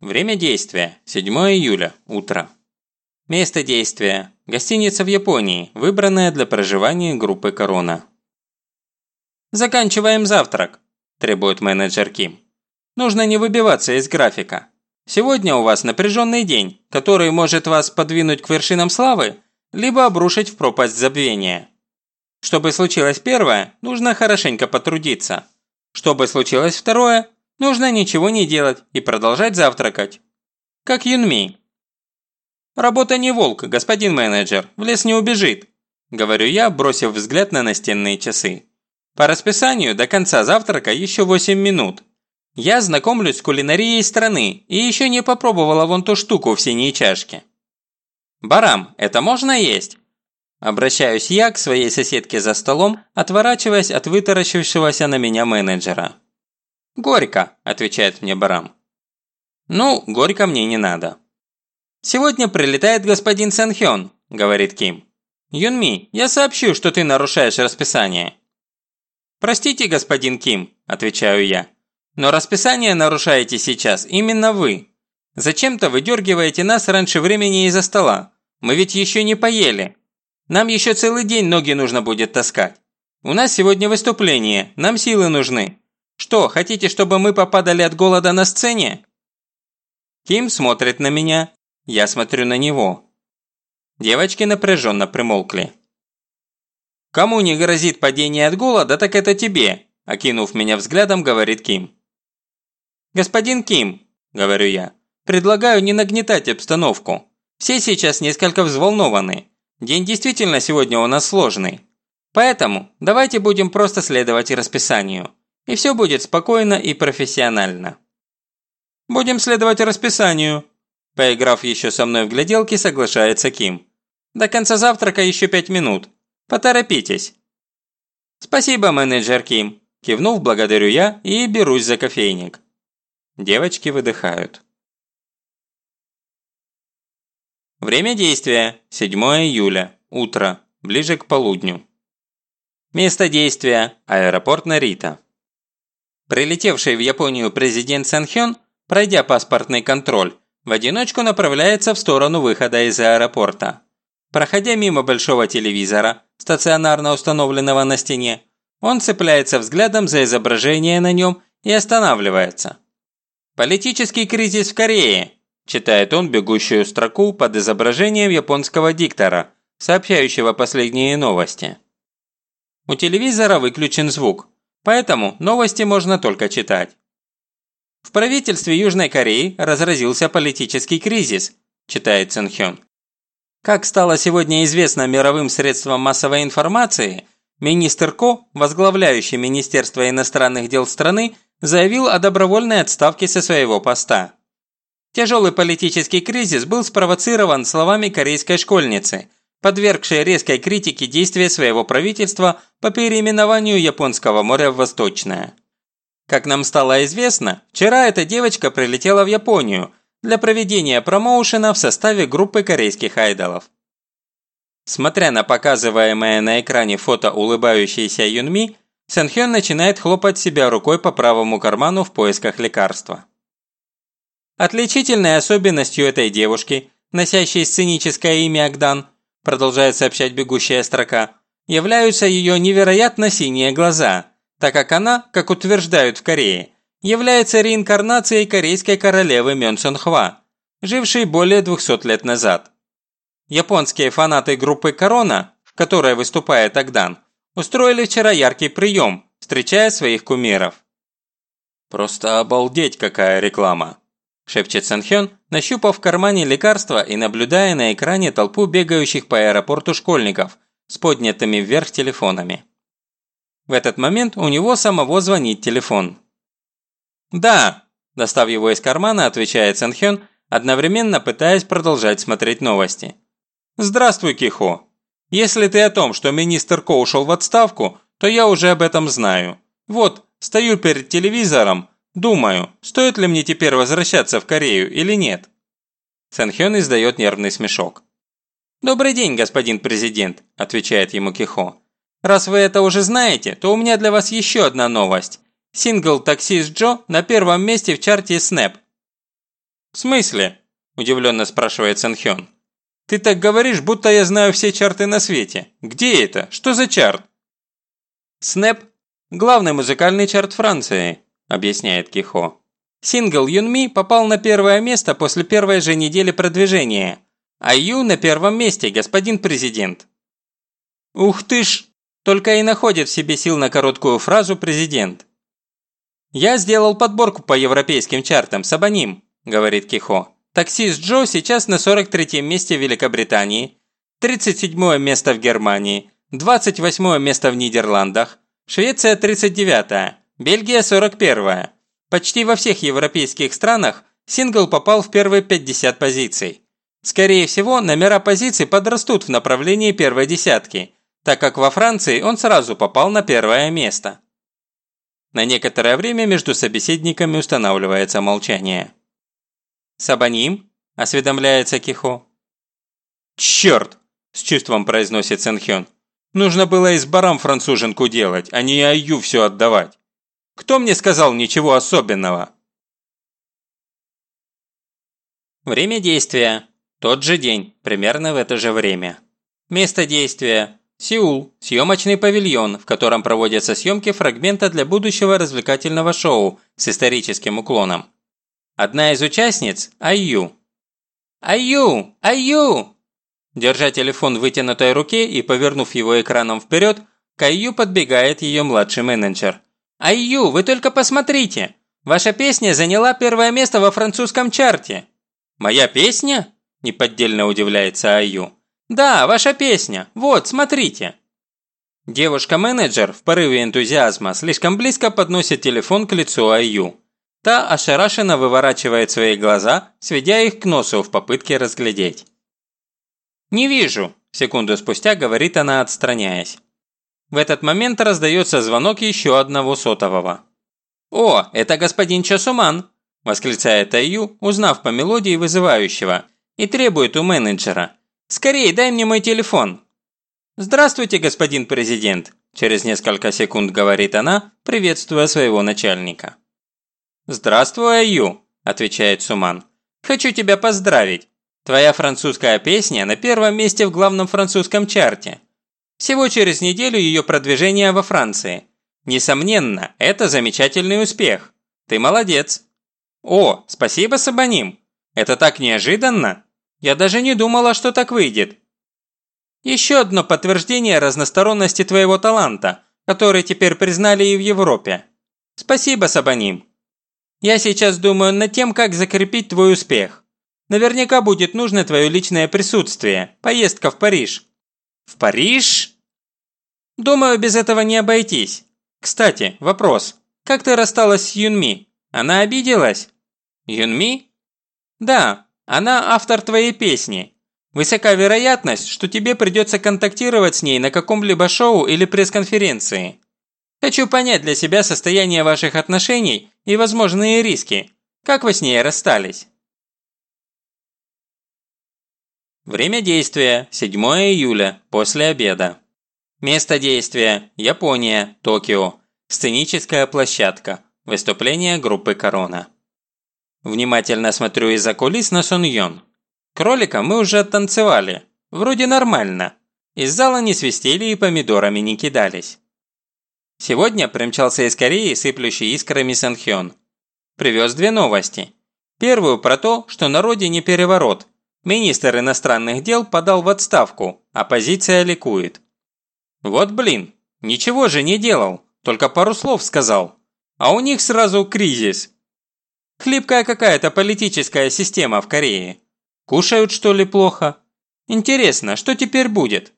Время действия – 7 июля, утро. Место действия – гостиница в Японии, выбранная для проживания группы «Корона». «Заканчиваем завтрак», – требует менеджер Ким. «Нужно не выбиваться из графика. Сегодня у вас напряженный день, который может вас подвинуть к вершинам славы, либо обрушить в пропасть забвения. Чтобы случилось первое, нужно хорошенько потрудиться. Чтобы случилось второе, нужно ничего не делать и продолжать завтракать. Как Юнми. «Работа не волк, господин менеджер, в лес не убежит», – говорю я, бросив взгляд на настенные часы. По расписанию до конца завтрака еще 8 минут. Я знакомлюсь с кулинарией страны и еще не попробовала вон ту штуку в синей чашке. «Барам, это можно есть?» Обращаюсь я к своей соседке за столом, отворачиваясь от вытаращившегося на меня менеджера. «Горько», – отвечает мне Барам. «Ну, горько мне не надо». «Сегодня прилетает господин Сэнхён», – говорит Ким. «Юнми, я сообщу, что ты нарушаешь расписание». «Простите, господин Ким», – отвечаю я. «Но расписание нарушаете сейчас именно вы. Зачем-то выдергиваете нас раньше времени из-за стола. Мы ведь еще не поели». Нам еще целый день ноги нужно будет таскать. У нас сегодня выступление, нам силы нужны. Что, хотите, чтобы мы попадали от голода на сцене?» Ким смотрит на меня, я смотрю на него. Девочки напряженно примолкли. «Кому не грозит падение от голода, так это тебе», окинув меня взглядом, говорит Ким. «Господин Ким», – говорю я, – «предлагаю не нагнетать обстановку. Все сейчас несколько взволнованы. День действительно сегодня у нас сложный. Поэтому давайте будем просто следовать расписанию. И все будет спокойно и профессионально. Будем следовать расписанию. Поиграв еще со мной в гляделки, соглашается Ким. До конца завтрака еще пять минут. Поторопитесь. Спасибо, менеджер Ким. Кивнув, благодарю я и берусь за кофейник. Девочки выдыхают. Время действия – 7 июля, утро, ближе к полудню. Место действия – аэропорт Нарита. Прилетевший в Японию президент Санхён, пройдя паспортный контроль, в одиночку направляется в сторону выхода из аэропорта. Проходя мимо большого телевизора, стационарно установленного на стене, он цепляется взглядом за изображение на нем и останавливается. Политический кризис в Корее – Читает он бегущую строку под изображением японского диктора, сообщающего последние новости. У телевизора выключен звук, поэтому новости можно только читать. В правительстве Южной Кореи разразился политический кризис, читает Цинхён. Как стало сегодня известно мировым средствам массовой информации, министр Ко, возглавляющий Министерство иностранных дел страны, заявил о добровольной отставке со своего поста. Тяжелый политический кризис был спровоцирован словами корейской школьницы, подвергшей резкой критике действия своего правительства по переименованию Японского моря в Восточное. Как нам стало известно, вчера эта девочка прилетела в Японию для проведения промоушена в составе группы корейских айдолов. Смотря на показываемое на экране фото улыбающейся Юнми, Сэнхён начинает хлопать себя рукой по правому карману в поисках лекарства. Отличительной особенностью этой девушки, носящей сценическое имя Агдан, продолжает сообщать бегущая строка, являются ее невероятно синие глаза, так как она, как утверждают в Корее, является реинкарнацией корейской королевы Мён Хва, жившей более 200 лет назад. Японские фанаты группы «Корона», в которой выступает Агдан, устроили вчера яркий прием, встречая своих кумиров. Просто обалдеть какая реклама! Шепчет Санхён, нащупав в кармане лекарства и наблюдая на экране толпу бегающих по аэропорту школьников с поднятыми вверх телефонами. В этот момент у него самого звонит телефон. «Да!» – достав его из кармана, отвечает Санхён, одновременно пытаясь продолжать смотреть новости. «Здравствуй, Кихо! Если ты о том, что министр Ко ушел в отставку, то я уже об этом знаю. Вот, стою перед телевизором, Думаю, стоит ли мне теперь возвращаться в Корею или нет?» Санхён издает нервный смешок. «Добрый день, господин президент», – отвечает ему Кихо. «Раз вы это уже знаете, то у меня для вас еще одна новость. Сингл «Таксист Джо» на первом месте в чарте Snap. «В смысле?» – удивленно спрашивает Сэнхён. «Ты так говоришь, будто я знаю все чарты на свете. Где это? Что за чарт?» «Снэп – главный музыкальный чарт Франции», – объясняет Кихо. Сингл Юнми попал на первое место после первой же недели продвижения, а Ю на первом месте, господин президент. Ух ты ж! Только и находит в себе сил на короткую фразу президент. «Я сделал подборку по европейским чартам с Абоним», – говорит Кихо. «Таксист Джо сейчас на 43-м месте в Великобритании, 37 место в Германии, 28 место в Нидерландах, Швеция 39 Бельгия 41 Почти во всех европейских странах сингл попал в первые 50 позиций. Скорее всего, номера позиций подрастут в направлении первой десятки, так как во Франции он сразу попал на первое место. На некоторое время между собеседниками устанавливается молчание. «Сабаним?» – осведомляется Кихо. «Черт!» – с чувством произносит Сэнхён. «Нужно было из барам француженку делать, а не Аю все отдавать. Кто мне сказал ничего особенного?» Время действия. Тот же день, примерно в это же время. Место действия. Сеул. Съемочный павильон, в котором проводятся съемки фрагмента для будущего развлекательного шоу с историческим уклоном. Одна из участниц – Айю. «Айю! Айю!» Держа телефон в вытянутой руке и повернув его экраном вперед, к Айю подбегает ее младший менеджер. «Айю, вы только посмотрите! Ваша песня заняла первое место во французском чарте!» «Моя песня?» – неподдельно удивляется Айю. «Да, ваша песня. Вот, смотрите». Девушка-менеджер в порыве энтузиазма слишком близко подносит телефон к лицу Айю. Та ошарашенно выворачивает свои глаза, сведя их к носу в попытке разглядеть. «Не вижу», – секунду спустя говорит она, отстраняясь. В этот момент раздается звонок еще одного сотового. «О, это господин Часуман!» – восклицает Аю, узнав по мелодии вызывающего, и требует у менеджера. «Скорей, дай мне мой телефон!» «Здравствуйте, господин президент!» – через несколько секунд говорит она, приветствуя своего начальника. «Здравствуй, Аю!» – отвечает Суман. «Хочу тебя поздравить! Твоя французская песня на первом месте в главном французском чарте. Всего через неделю ее продвижения во Франции. Несомненно, это замечательный успех. Ты молодец. О, спасибо, Сабаним. Это так неожиданно. Я даже не думала, что так выйдет. Еще одно подтверждение разносторонности твоего таланта, который теперь признали и в Европе. Спасибо, Сабаним. Я сейчас думаю над тем, как закрепить твой успех. Наверняка будет нужно твое личное присутствие, поездка в Париж. В Париж? Думаю, без этого не обойтись. Кстати, вопрос. Как ты рассталась с Юнми? Она обиделась? Юнми? Да, она автор твоей песни. Высока вероятность, что тебе придется контактировать с ней на каком-либо шоу или пресс-конференции. Хочу понять для себя состояние ваших отношений и возможные риски. Как вы с ней расстались? Время действия – 7 июля, после обеда. Место действия – Япония, Токио. Сценическая площадка. Выступление группы «Корона». Внимательно смотрю из-за кулис на Сон. Кролика мы уже оттанцевали. Вроде нормально. Из зала не свистели и помидорами не кидались. Сегодня примчался из Кореи сыплющий искрами Санхён. Привез две новости. Первую про то, что на родине переворот – Министр иностранных дел подал в отставку, оппозиция ликует. Вот блин, ничего же не делал, только пару слов сказал. А у них сразу кризис. Хлипкая какая-то политическая система в Корее. Кушают что ли плохо? Интересно, что теперь будет?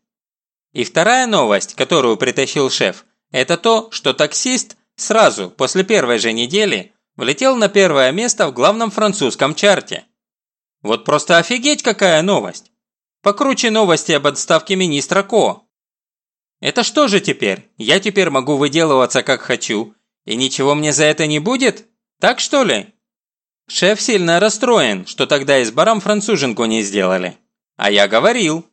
И вторая новость, которую притащил шеф, это то, что таксист сразу после первой же недели влетел на первое место в главном французском чарте. Вот просто офигеть какая новость! Покруче новости об отставке министра Ко. Это что же теперь? Я теперь могу выделываться как хочу, и ничего мне за это не будет? Так что ли? Шеф сильно расстроен, что тогда из барам француженку не сделали. А я говорил.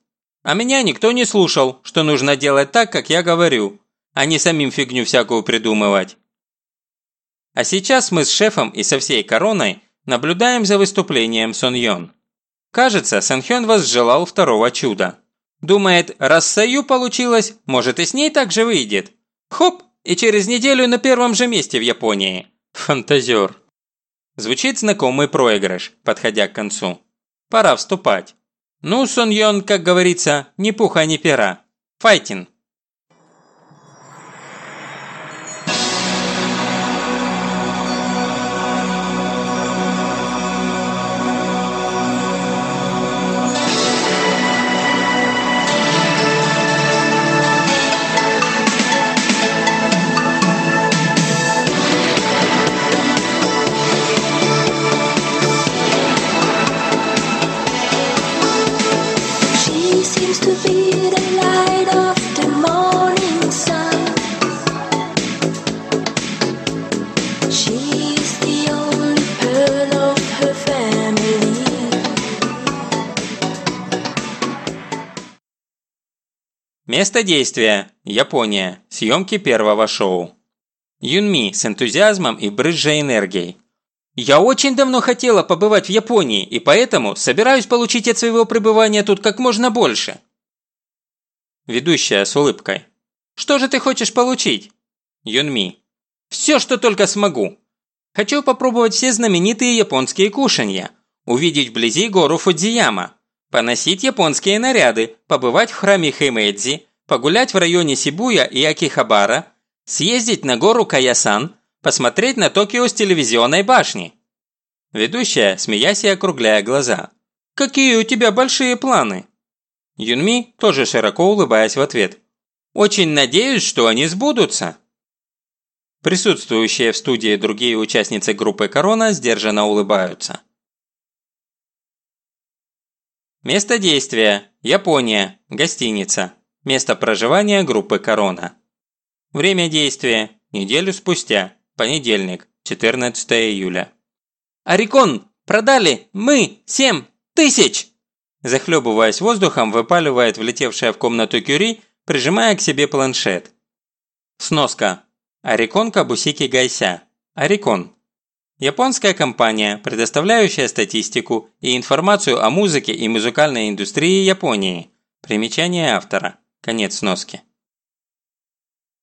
А меня никто не слушал, что нужно делать так, как я говорю, а не самим фигню всякую придумывать. А сейчас мы с шефом и со всей короной Наблюдаем за выступлением Сон Йон. Кажется, Сэн Хён возжелал второго чуда. Думает, раз Саю получилось, может и с ней так же выйдет. Хоп, и через неделю на первом же месте в Японии. Фантазер. Звучит знакомый проигрыш, подходя к концу. Пора вступать. Ну, Сон Йон, как говорится, ни пуха, ни пера. Файтинг. Место действия – Япония. Съемки первого шоу. Юнми с энтузиазмом и брызжей энергией. «Я очень давно хотела побывать в Японии, и поэтому собираюсь получить от своего пребывания тут как можно больше». Ведущая с улыбкой. «Что же ты хочешь получить?» Юнми. «Все, что только смогу. Хочу попробовать все знаменитые японские кушанья, увидеть вблизи гору Фудзияма, поносить японские наряды, побывать в храме Хэмэдзи, погулять в районе Сибуя и Акихабара, съездить на гору Каясан, посмотреть на Токио с телевизионной башни». Ведущая, смеясь и округляя глаза. «Какие у тебя большие планы?» Юнми, тоже широко улыбаясь в ответ. «Очень надеюсь, что они сбудутся». Присутствующие в студии другие участницы группы «Корона» сдержанно улыбаются. Место действия – Япония, гостиница. Место проживания группы «Корона». Время действия – неделю спустя, понедельник, 14 июля. «Орикон! Продали! Мы! Семь! Тысяч!» Захлебываясь воздухом, выпаливает влетевшая в комнату Кюри, прижимая к себе планшет. Сноска. Орикон Кабусики Гайся. Орикон. Японская компания, предоставляющая статистику и информацию о музыке и музыкальной индустрии Японии. Примечание автора. Конец сноски.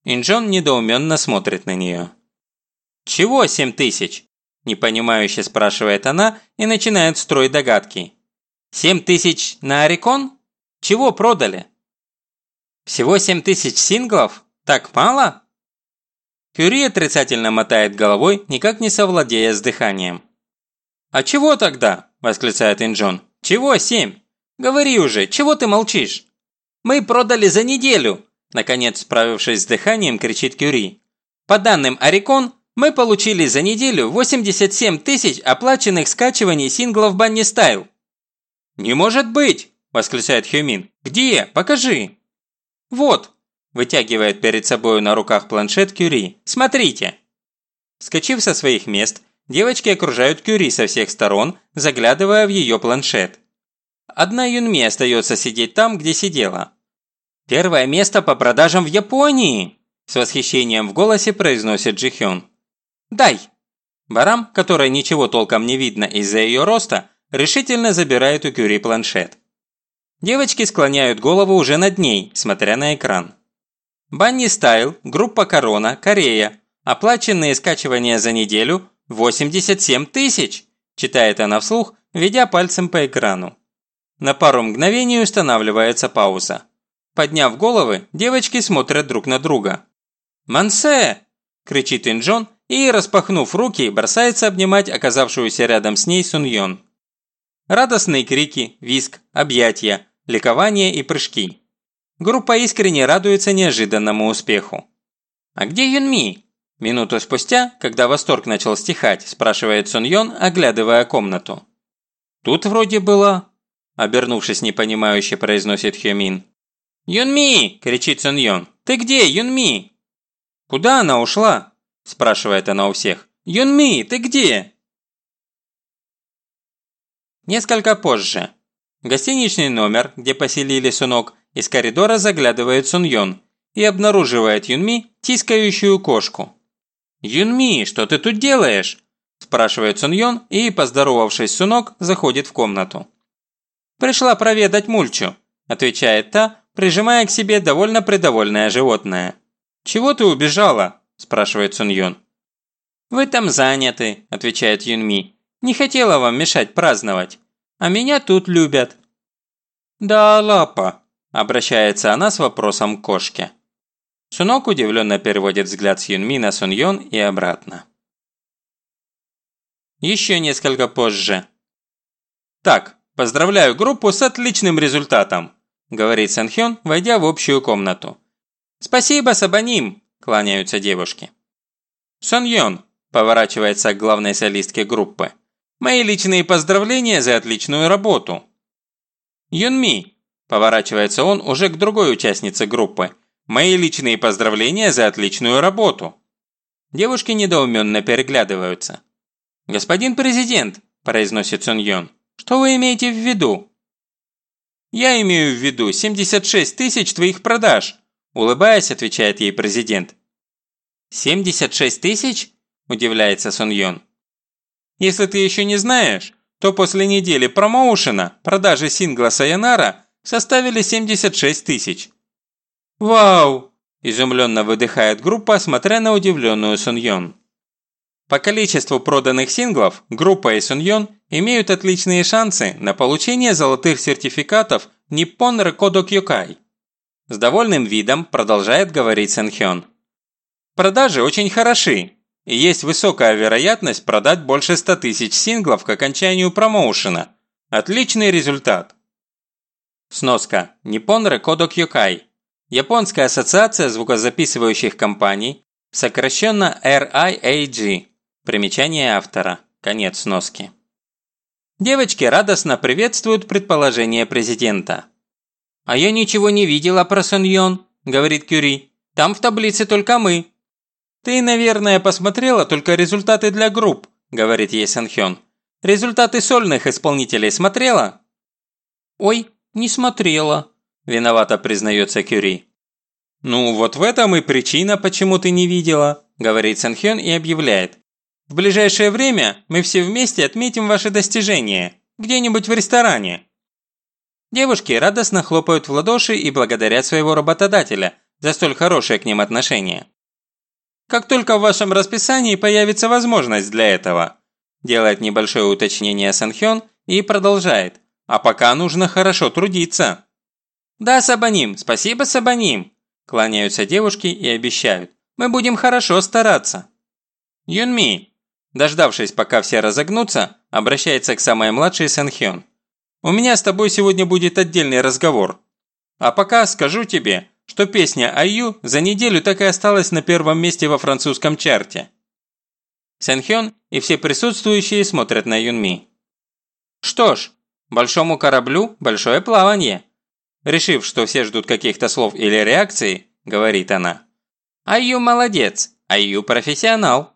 Инджон недоуменно смотрит на нее. «Чего семь тысяч?» – непонимающе спрашивает она и начинает строить догадки. «Семь тысяч на Орикон? Чего продали?» «Всего семь тысяч синглов? Так мало?» Кюри отрицательно мотает головой, никак не совладея с дыханием. «А чего тогда?» – восклицает Инджон. «Чего семь? Говори уже, чего ты молчишь?» «Мы продали за неделю!» Наконец, справившись с дыханием, кричит Кюри. «По данным Орикон, мы получили за неделю 87 тысяч оплаченных скачиваний синглов Банни Стайл». «Не может быть!» – восклицает Хюмин. «Где? Покажи!» «Вот!» – вытягивает перед собой на руках планшет Кюри. «Смотрите!» Скочив со своих мест, девочки окружают Кюри со всех сторон, заглядывая в ее планшет. Одна Юнми остается сидеть там, где сидела. «Первое место по продажам в Японии!» С восхищением в голосе произносит Джихён. «Дай!» Барам, которой ничего толком не видно из-за ее роста, решительно забирает у Кюри планшет. Девочки склоняют голову уже над ней, смотря на экран. Банни Стайл, группа Корона, Корея. Оплаченные скачивания за неделю – 87 тысяч, читает она вслух, ведя пальцем по экрану. На пару мгновений устанавливается пауза. Подняв головы, девочки смотрят друг на друга. «Мансе!» – кричит Инджон и, распахнув руки, бросается обнимать оказавшуюся рядом с ней Суньон. Радостные крики, виск, объятия, ликование и прыжки. Группа искренне радуется неожиданному успеху. «А где Юнми?» Минуту спустя, когда восторг начал стихать, спрашивает Суньон, оглядывая комнату. «Тут вроде было...» Обернувшись непонимающе, произносит Хёмин. «Юнми!» – кричит Суньон. «Ты где, Юнми?» «Куда она ушла?» – спрашивает она у всех. «Юнми, ты где?» Несколько позже. Гостиничный номер, где поселили Сунок, из коридора заглядывает Суньон и обнаруживает Юнми, тискающую кошку. «Юнми, что ты тут делаешь?» спрашивает Сун Йон и, поздоровавшись Сунок, заходит в комнату. «Пришла проведать Мульчу», – отвечает та, прижимая к себе довольно придовольное животное. «Чего ты убежала?» – спрашивает Сун Йон. «Вы там заняты», – отвечает Юнми. «Не хотела вам мешать праздновать. А меня тут любят». «Да, лапа», – обращается она с вопросом к кошке. Сунок удивленно переводит взгляд с Юнми на Сун Йон и обратно. Еще несколько позже. «Так, поздравляю группу с отличным результатом», – говорит Сэн Хён, войдя в общую комнату. «Спасибо, Сабаним!» – кланяются девушки. «Сон Йон», – поворачивается к главной солистке группы. «Мои личные поздравления за отличную работу». «Юнми», – поворачивается он уже к другой участнице группы. «Мои личные поздравления за отличную работу». Девушки недоуменно переглядываются. «Господин президент», – произносит Сон Йон, – «что вы имеете в виду?» «Я имею в виду 76 тысяч твоих продаж», – улыбаясь, отвечает ей президент. «76 тысяч?» – удивляется Сон Йон. «Если ты еще не знаешь, то после недели промоушена продажи сингла Сайонара составили 76 тысяч». «Вау!» – изумленно выдыхает группа, смотря на удивленную Сон Йон. По количеству проданных синглов группа и Суньон имеют отличные шансы на получение золотых сертификатов Nippon Rekodo Kyokai. С довольным видом продолжает говорить Сэнхён. Продажи очень хороши, и есть высокая вероятность продать больше 100 тысяч синглов к окончанию промоушена. Отличный результат. Сноска. Nippon Rekodo Kyokai. Японская ассоциация звукозаписывающих компаний, сокращенно RIAG. Примечание автора. Конец сноски. Девочки радостно приветствуют предположение президента. «А я ничего не видела про Соньон», – говорит Кюри. «Там в таблице только мы». «Ты, наверное, посмотрела только результаты для групп», – говорит ей Санхён. «Результаты сольных исполнителей смотрела?» «Ой, не смотрела», – виновато признается Кюри. «Ну, вот в этом и причина, почему ты не видела», – говорит Санхён и объявляет. В ближайшее время мы все вместе отметим ваши достижения, где-нибудь в ресторане». Девушки радостно хлопают в ладоши и благодарят своего работодателя за столь хорошее к ним отношение. «Как только в вашем расписании появится возможность для этого», делает небольшое уточнение Санхён и продолжает. «А пока нужно хорошо трудиться». «Да, Сабаним, спасибо, Сабаним», кланяются девушки и обещают. «Мы будем хорошо стараться». «Юнми, Дождавшись, пока все разогнутся, обращается к самой младшей Сэнхён. «У меня с тобой сегодня будет отдельный разговор. А пока скажу тебе, что песня «Аю» за неделю так и осталась на первом месте во французском чарте». Сэнхён и все присутствующие смотрят на Юнми. «Что ж, большому кораблю большое плавание». Решив, что все ждут каких-то слов или реакций, говорит она. «Аю молодец, Аю профессионал».